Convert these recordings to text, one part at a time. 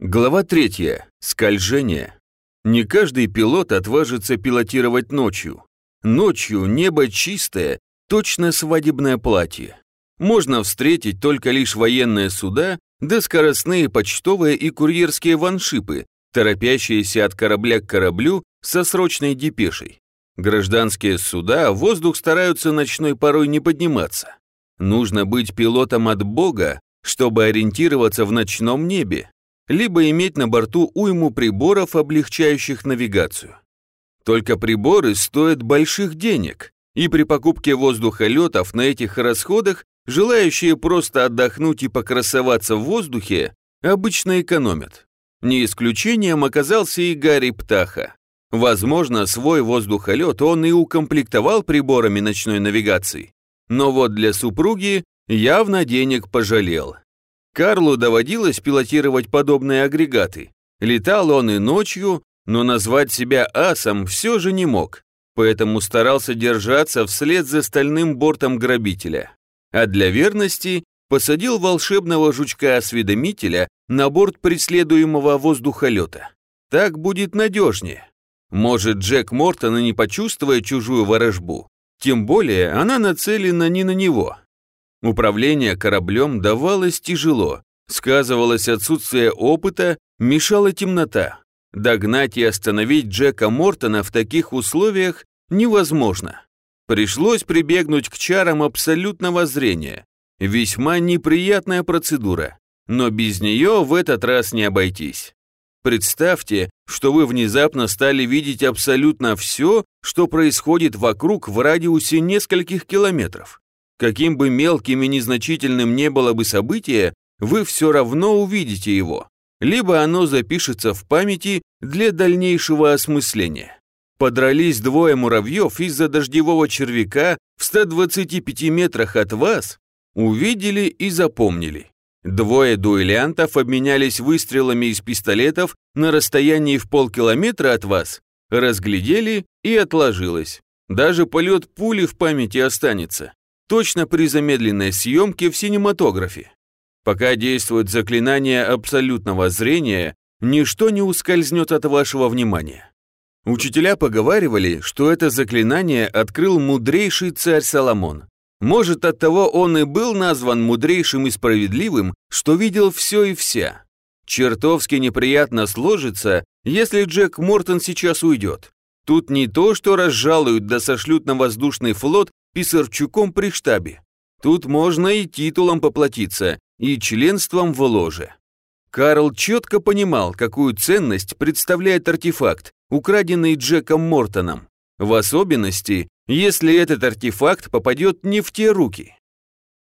Глава третья. Скольжение. Не каждый пилот отважится пилотировать ночью. Ночью небо чистое, точно свадебное платье. Можно встретить только лишь военные суда, да скоростные почтовые и курьерские ваншипы, торопящиеся от корабля к кораблю со срочной депешей. Гражданские суда в воздух стараются ночной порой не подниматься. Нужно быть пилотом от Бога, чтобы ориентироваться в ночном небе, либо иметь на борту уйму приборов, облегчающих навигацию. Только приборы стоят больших денег, и при покупке воздухолетов на этих расходах желающие просто отдохнуть и покрасоваться в воздухе обычно экономят. Не исключением оказался и Гарри Птаха. Возможно, свой воздухолет он и укомплектовал приборами ночной навигации. Но вот для супруги явно денег пожалел. Карлу доводилось пилотировать подобные агрегаты. Летал он и ночью, но назвать себя асом все же не мог, поэтому старался держаться вслед за стальным бортом грабителя. А для верности посадил волшебного жучка-осведомителя на борт преследуемого воздухолета. Так будет надежнее. Может, Джек Мортон и не почувствует чужую ворожбу. Тем более, она нацелена не на него. Управление кораблем давалось тяжело, сказывалось отсутствие опыта, мешала темнота. Догнать и остановить Джека Мортона в таких условиях невозможно. Пришлось прибегнуть к чарам абсолютного зрения. Весьма неприятная процедура, но без нее в этот раз не обойтись. Представьте, что вы внезапно стали видеть абсолютно все, что происходит вокруг в радиусе нескольких километров. Каким бы мелким и незначительным не было бы событие, вы все равно увидите его, либо оно запишется в памяти для дальнейшего осмысления. Подрались двое муравьев из-за дождевого червяка в 125 метрах от вас, увидели и запомнили. Двое дуэлянтов обменялись выстрелами из пистолетов на расстоянии в полкилометра от вас, разглядели и отложилось. Даже полет пули в памяти останется точно при замедленной съемке в синематографе. Пока действует заклинание абсолютного зрения, ничто не ускользнет от вашего внимания. Учителя поговаривали, что это заклинание открыл мудрейший царь Соломон. Может, оттого он и был назван мудрейшим и справедливым, что видел все и вся. Чертовски неприятно сложится, если Джек Мортон сейчас уйдет. Тут не то, что разжалуют да сошлют на воздушный флот писарчуком при штабе. Тут можно и титулом поплатиться, и членством в ложе. Карл четко понимал, какую ценность представляет артефакт, украденный Джеком Мортоном. В особенности, если этот артефакт попадет не в те руки.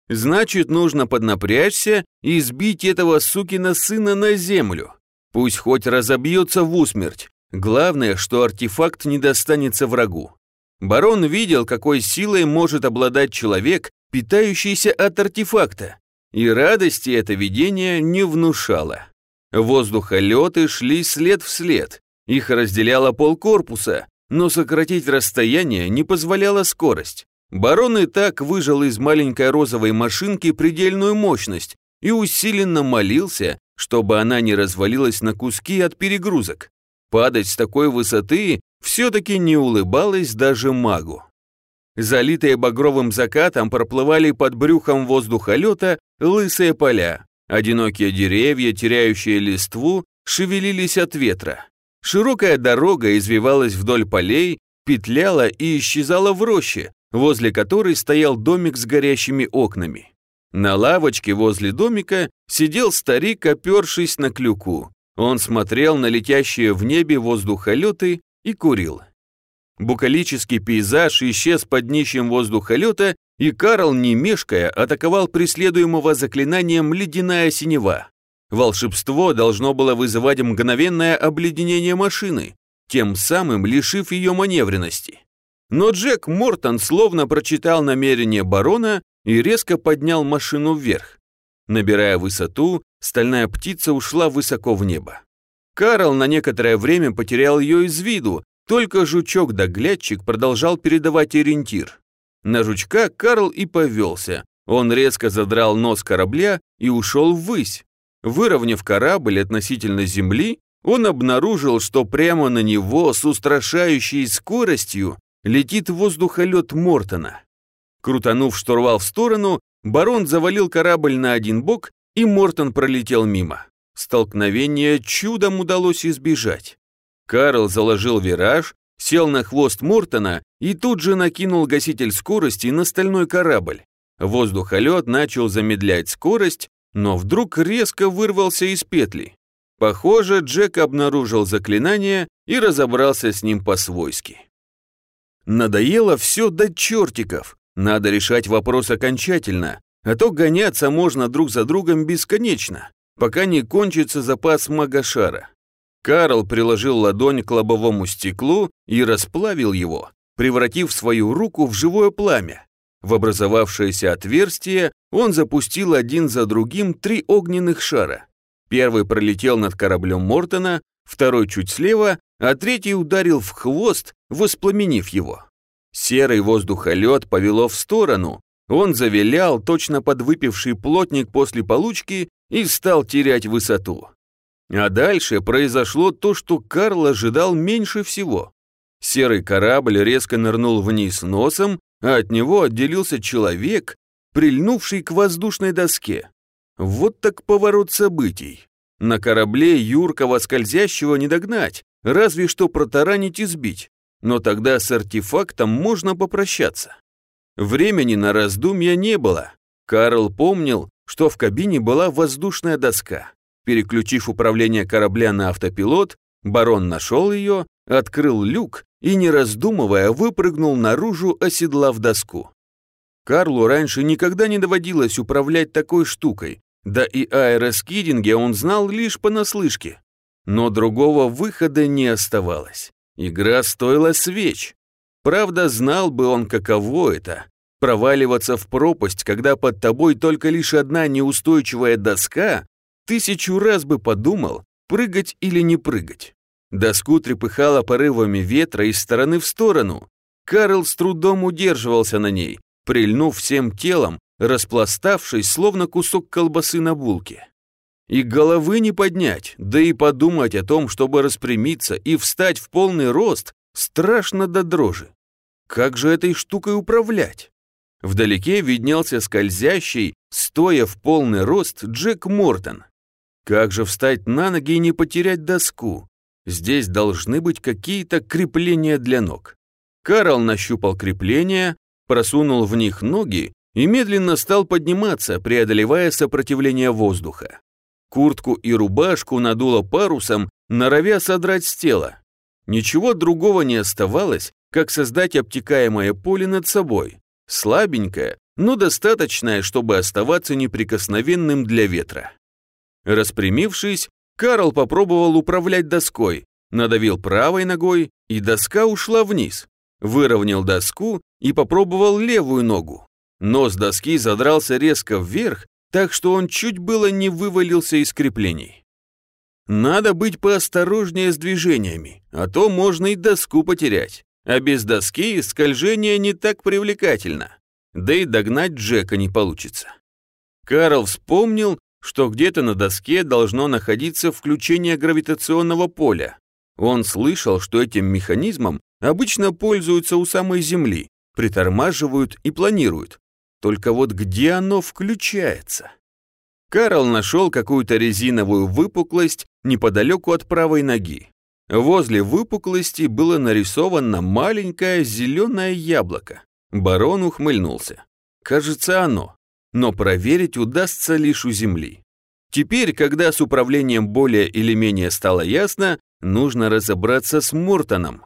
Значит, нужно поднапрячься и сбить этого сукина сына на землю. Пусть хоть разобьется в усмерть. Главное, что артефакт не достанется врагу. Барон видел, какой силой может обладать человек, питающийся от артефакта, и радости это видение не внушало. Воздухолеты шли след в след, их разделяло полкорпуса, но сократить расстояние не позволяла скорость. Барон и так выжал из маленькой розовой машинки предельную мощность и усиленно молился, чтобы она не развалилась на куски от перегрузок. Падать с такой высоты все-таки не улыбалась даже магу. Залитые багровым закатом проплывали под брюхом воздухолета лысые поля. Одинокие деревья, теряющие листву, шевелились от ветра. Широкая дорога извивалась вдоль полей, петляла и исчезала в роще, возле которой стоял домик с горящими окнами. На лавочке возле домика сидел старик, опершись на клюку. Он смотрел на летящие в небе воздухолеты и курил. Букалический пейзаж исчез под днищем воздухолета, и Карл, не мешкая, атаковал преследуемого заклинанием «Ледяная синева». Волшебство должно было вызывать мгновенное обледенение машины, тем самым лишив ее маневренности. Но Джек Мортон словно прочитал намерение барона и резко поднял машину вверх. Набирая высоту, стальная птица ушла высоко в небо. Карл на некоторое время потерял ее из виду, только жучок-доглядчик продолжал передавать ориентир. На жучка Карл и повелся. Он резко задрал нос корабля и ушел ввысь. Выровняв корабль относительно Земли, он обнаружил, что прямо на него с устрашающей скоростью летит воздухолет Мортона. Крутанув штурвал в сторону, барон завалил корабль на один бок, и Мортон пролетел мимо. Столкновение чудом удалось избежать. Карл заложил вираж, сел на хвост Мортона и тут же накинул гаситель скорости на стальной корабль. Воздухолет начал замедлять скорость, но вдруг резко вырвался из петли. Похоже, Джек обнаружил заклинание и разобрался с ним по-свойски. Надоело все до чертиков. Надо решать вопрос окончательно, а то гоняться можно друг за другом бесконечно, пока не кончится запас магашара. Карл приложил ладонь к лобовому стеклу и расплавил его, превратив свою руку в живое пламя. В образовавшееся отверстие он запустил один за другим три огненных шара. Первый пролетел над кораблем Мортона, второй чуть слева, а третий ударил в хвост, воспламенив его. Серый воздухолет повело в сторону, он завилял, точно подвыпивший плотник после получки, и стал терять высоту. А дальше произошло то, что Карл ожидал меньше всего. Серый корабль резко нырнул вниз носом, а от него отделился человек, прильнувший к воздушной доске. Вот так поворот событий. На корабле юркого скользящего не догнать, разве что протаранить и сбить. Но тогда с артефактом можно попрощаться. Времени на раздумья не было. Карл помнил, что в кабине была воздушная доска. Переключив управление корабля на автопилот, барон нашел ее, открыл люк и, не раздумывая, выпрыгнул наружу, оседлав доску. Карлу раньше никогда не доводилось управлять такой штукой, да и аэроскидинге он знал лишь понаслышке. Но другого выхода не оставалось. Игра стоила свеч. Правда, знал бы он, каково это – проваливаться в пропасть, когда под тобой только лишь одна неустойчивая доска, тысячу раз бы подумал, прыгать или не прыгать. Доску трепыхало порывами ветра из стороны в сторону. Карл с трудом удерживался на ней, прильнув всем телом, распластавшись, словно кусок колбасы на булке. И головы не поднять, да и подумать о том, чтобы распрямиться и встать в полный рост, страшно до дрожи. Как же этой штукой управлять? Вдалеке виднелся скользящий, стоя в полный рост, Джек Мортон. Как же встать на ноги и не потерять доску? Здесь должны быть какие-то крепления для ног. Карл нащупал крепления, просунул в них ноги и медленно стал подниматься, преодолевая сопротивление воздуха. Куртку и рубашку надуло парусом, норовя содрать с тела. Ничего другого не оставалось, как создать обтекаемое поле над собой. Слабенькое, но достаточное, чтобы оставаться неприкосновенным для ветра. Распрямившись, Карл попробовал управлять доской, надавил правой ногой, и доска ушла вниз. Выровнял доску и попробовал левую ногу. Нос доски задрался резко вверх, так что он чуть было не вывалился из креплений. Надо быть поосторожнее с движениями, а то можно и доску потерять. А без доски скольжение не так привлекательно. Да и догнать Джека не получится. Карл вспомнил, что где-то на доске должно находиться включение гравитационного поля. Он слышал, что этим механизмом обычно пользуются у самой Земли, притормаживают и планируют. Только вот где оно включается? Карл нашел какую-то резиновую выпуклость неподалеку от правой ноги. Возле выпуклости было нарисовано маленькое зеленое яблоко. Барон ухмыльнулся. Кажется, оно но проверить удастся лишь у Земли. Теперь, когда с управлением более или менее стало ясно, нужно разобраться с Мортоном.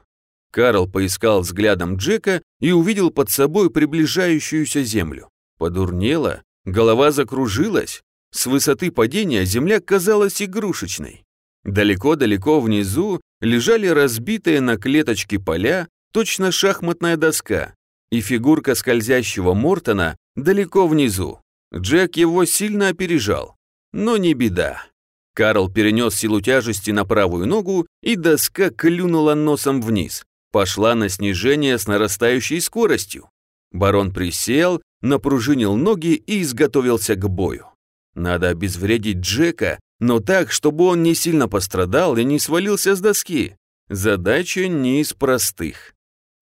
Карл поискал взглядом Джека и увидел под собой приближающуюся Землю. Подурнело, голова закружилась. С высоты падения Земля казалась игрушечной. Далеко-далеко внизу лежали разбитые на клеточки поля, точно шахматная доска, и фигурка скользящего Мортона далеко внизу. Джек его сильно опережал. Но не беда. Карл перенес силу тяжести на правую ногу, и доска клюнула носом вниз. Пошла на снижение с нарастающей скоростью. Барон присел, напружинил ноги и изготовился к бою. Надо обезвредить Джека, но так, чтобы он не сильно пострадал и не свалился с доски. Задача не из простых.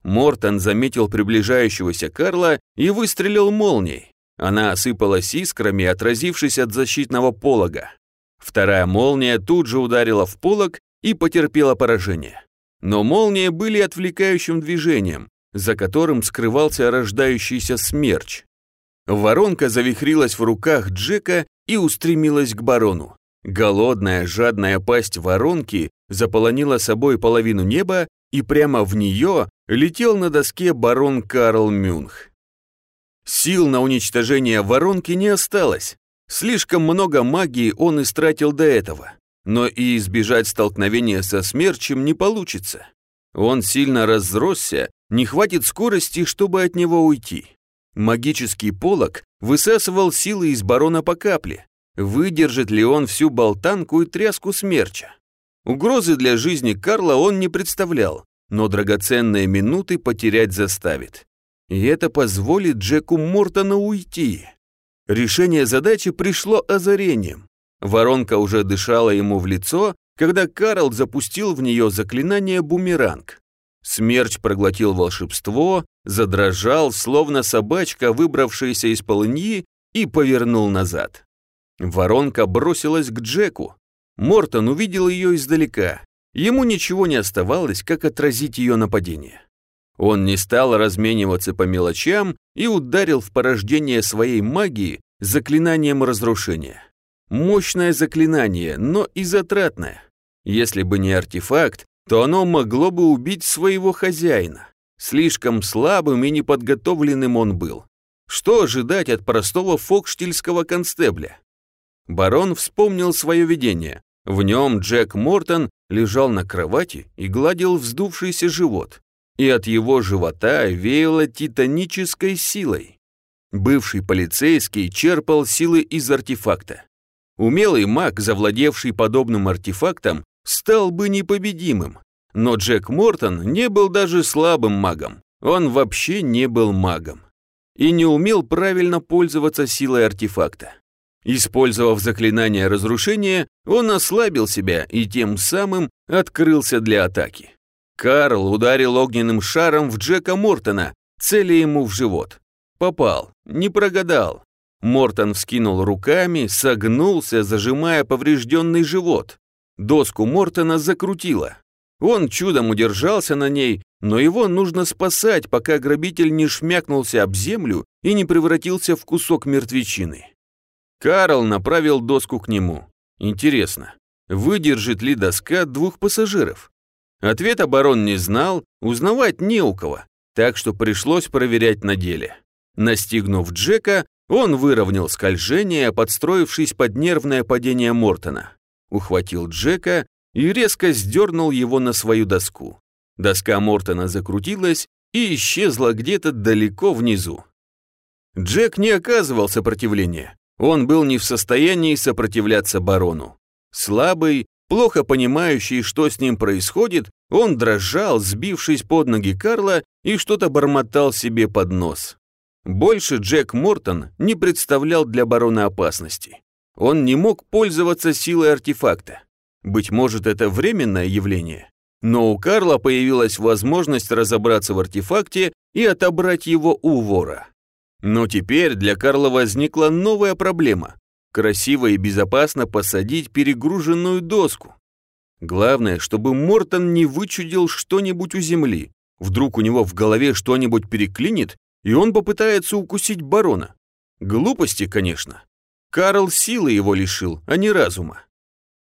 Мортон заметил приближающегося Карла и выстрелил молнией. Она осыпалась искрами, отразившись от защитного полога. Вторая молния тут же ударила в полог и потерпела поражение. Но молнии были отвлекающим движением, за которым скрывался рождающийся смерч. Воронка завихрилась в руках Джека и устремилась к барону. Голодная, жадная пасть воронки заполонила собой половину неба, и прямо в нее летел на доске барон Карл Мюнх. Сил на уничтожение воронки не осталось. Слишком много магии он истратил до этого. Но и избежать столкновения со смерчем не получится. Он сильно разросся, не хватит скорости, чтобы от него уйти. Магический полог высасывал силы из барона по капле. Выдержит ли он всю болтанку и тряску смерча? Угрозы для жизни Карла он не представлял, но драгоценные минуты потерять заставит. И это позволит Джеку Мортону уйти. Решение задачи пришло озарением. Воронка уже дышала ему в лицо, когда Карл запустил в нее заклинание «Бумеранг». Смерч проглотил волшебство, задрожал, словно собачка, выбравшаяся из полыньи, и повернул назад. Воронка бросилась к Джеку. Мортон увидел ее издалека. Ему ничего не оставалось, как отразить ее нападение. Он не стал размениваться по мелочам и ударил в порождение своей магии заклинанием разрушения. Мощное заклинание, но и затратное. Если бы не артефакт, то оно могло бы убить своего хозяина. Слишком слабым и неподготовленным он был. Что ожидать от простого фокштильского констебля? Барон вспомнил свое видение. В нем Джек Мортон лежал на кровати и гладил вздувшийся живот. И от его живота веяло титанической силой. Бывший полицейский черпал силы из артефакта. Умелый маг, завладевший подобным артефактом, стал бы непобедимым. Но Джек Мортон не был даже слабым магом. Он вообще не был магом. И не умел правильно пользоваться силой артефакта. Использовав заклинание разрушения, он ослабил себя и тем самым открылся для атаки. Карл ударил огненным шаром в Джека Мортона, целя ему в живот. Попал, не прогадал. Мортон вскинул руками, согнулся, зажимая поврежденный живот. Доску Мортона закрутило. Он чудом удержался на ней, но его нужно спасать, пока грабитель не шмякнулся об землю и не превратился в кусок мертвечины. Карл направил доску к нему. Интересно, выдержит ли доска двух пассажиров? Ответа барон не знал, узнавать не у кого, так что пришлось проверять на деле. Настигнув Джека, он выровнял скольжение, подстроившись под нервное падение Мортона ухватил Джека и резко сдернул его на свою доску. Доска Мортона закрутилась и исчезла где-то далеко внизу. Джек не оказывал сопротивления. Он был не в состоянии сопротивляться барону. Слабый, плохо понимающий, что с ним происходит, он дрожал, сбившись под ноги Карла и что-то бормотал себе под нос. Больше Джек Мортон не представлял для барона опасности. Он не мог пользоваться силой артефакта. Быть может, это временное явление. Но у Карла появилась возможность разобраться в артефакте и отобрать его у вора. Но теперь для Карла возникла новая проблема. Красиво и безопасно посадить перегруженную доску. Главное, чтобы Мортон не вычудил что-нибудь у земли. Вдруг у него в голове что-нибудь переклинит, и он попытается укусить барона. Глупости, конечно. Карл силы его лишил, а не разума.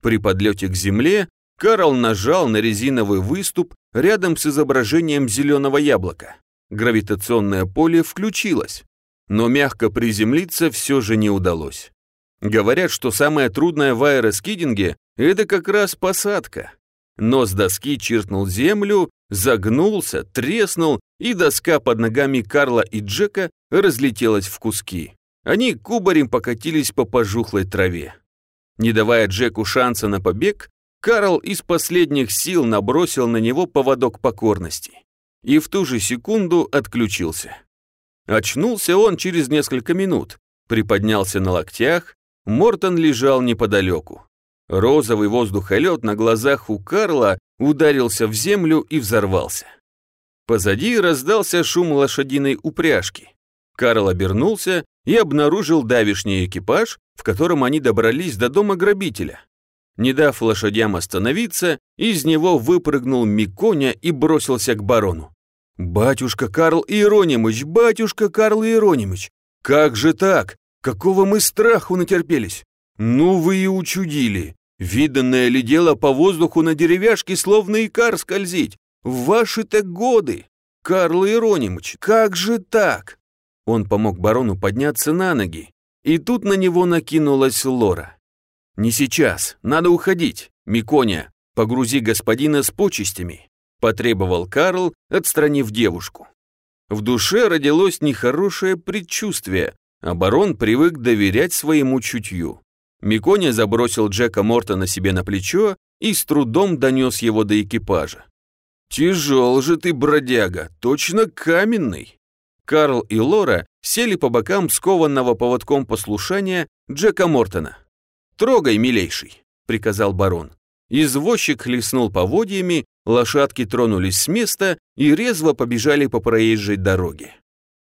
При подлете к земле Карл нажал на резиновый выступ рядом с изображением зеленого яблока. Гравитационное поле включилось, но мягко приземлиться все же не удалось. Говорят, что самое трудное в аэроскидинге – это как раз посадка. Нос доски чиркнул землю, загнулся, треснул, и доска под ногами Карла и Джека разлетелась в куски. Они кубарем покатились по пожухлой траве. Не давая Джеку шанса на побег, Карл из последних сил набросил на него поводок покорности. И в ту же секунду отключился. Очнулся он через несколько минут, приподнялся на локтях, Мортон лежал неподалеку. Розовый воздухолет на глазах у Карла ударился в землю и взорвался. Позади раздался шум лошадиной упряжки. Карл обернулся и обнаружил давишний экипаж, в котором они добрались до дома грабителя. Не дав лошадям остановиться, из него выпрыгнул Миконя и бросился к барону. «Батюшка Карл Иеронимыч, батюшка Карл Иеронимыч, как же так? Какого мы страху натерпелись? Ну вы и учудили. Виданное ли дело по воздуху на деревяшке, словно икар скользить? В ваши-то годы! Карл Иеронимыч, как же так?» Он помог барону подняться на ноги, и тут на него накинулась Лора. «Не сейчас, надо уходить. Миконя, погрузи господина с почестями», потребовал Карл, отстранив девушку. В душе родилось нехорошее предчувствие, а барон привык доверять своему чутью. Миконя забросил Джека Мортона себе на плечо и с трудом донес его до экипажа. «Тяжел же ты, бродяга, точно каменный!» Карл и Лора сели по бокам скованного поводком послушания Джека Мортона. «Трогай, милейший», — приказал барон. Извозчик хлестнул поводьями, лошадки тронулись с места и резво побежали по проезжей дороге.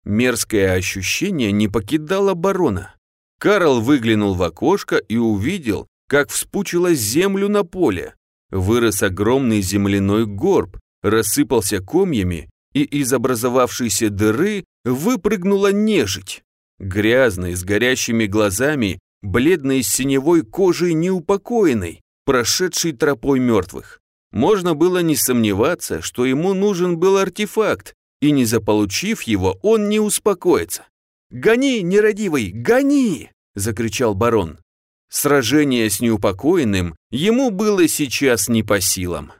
Мерзкое ощущение не покидало барона. Карл выглянул в окошко и увидел, как вспучилась землю на поле. Вырос огромный земляной горб, рассыпался комьями, и из образовавшейся дыры выпрыгнула нежить. Грязный, с горящими глазами, бледной с синевой кожей неупокоенной, прошедшей тропой мертвых. Можно было не сомневаться, что ему нужен был артефакт, и не заполучив его, он не успокоится. «Гони, нерадивый, гони!» – закричал барон. Сражение с неупокоенным ему было сейчас не по силам.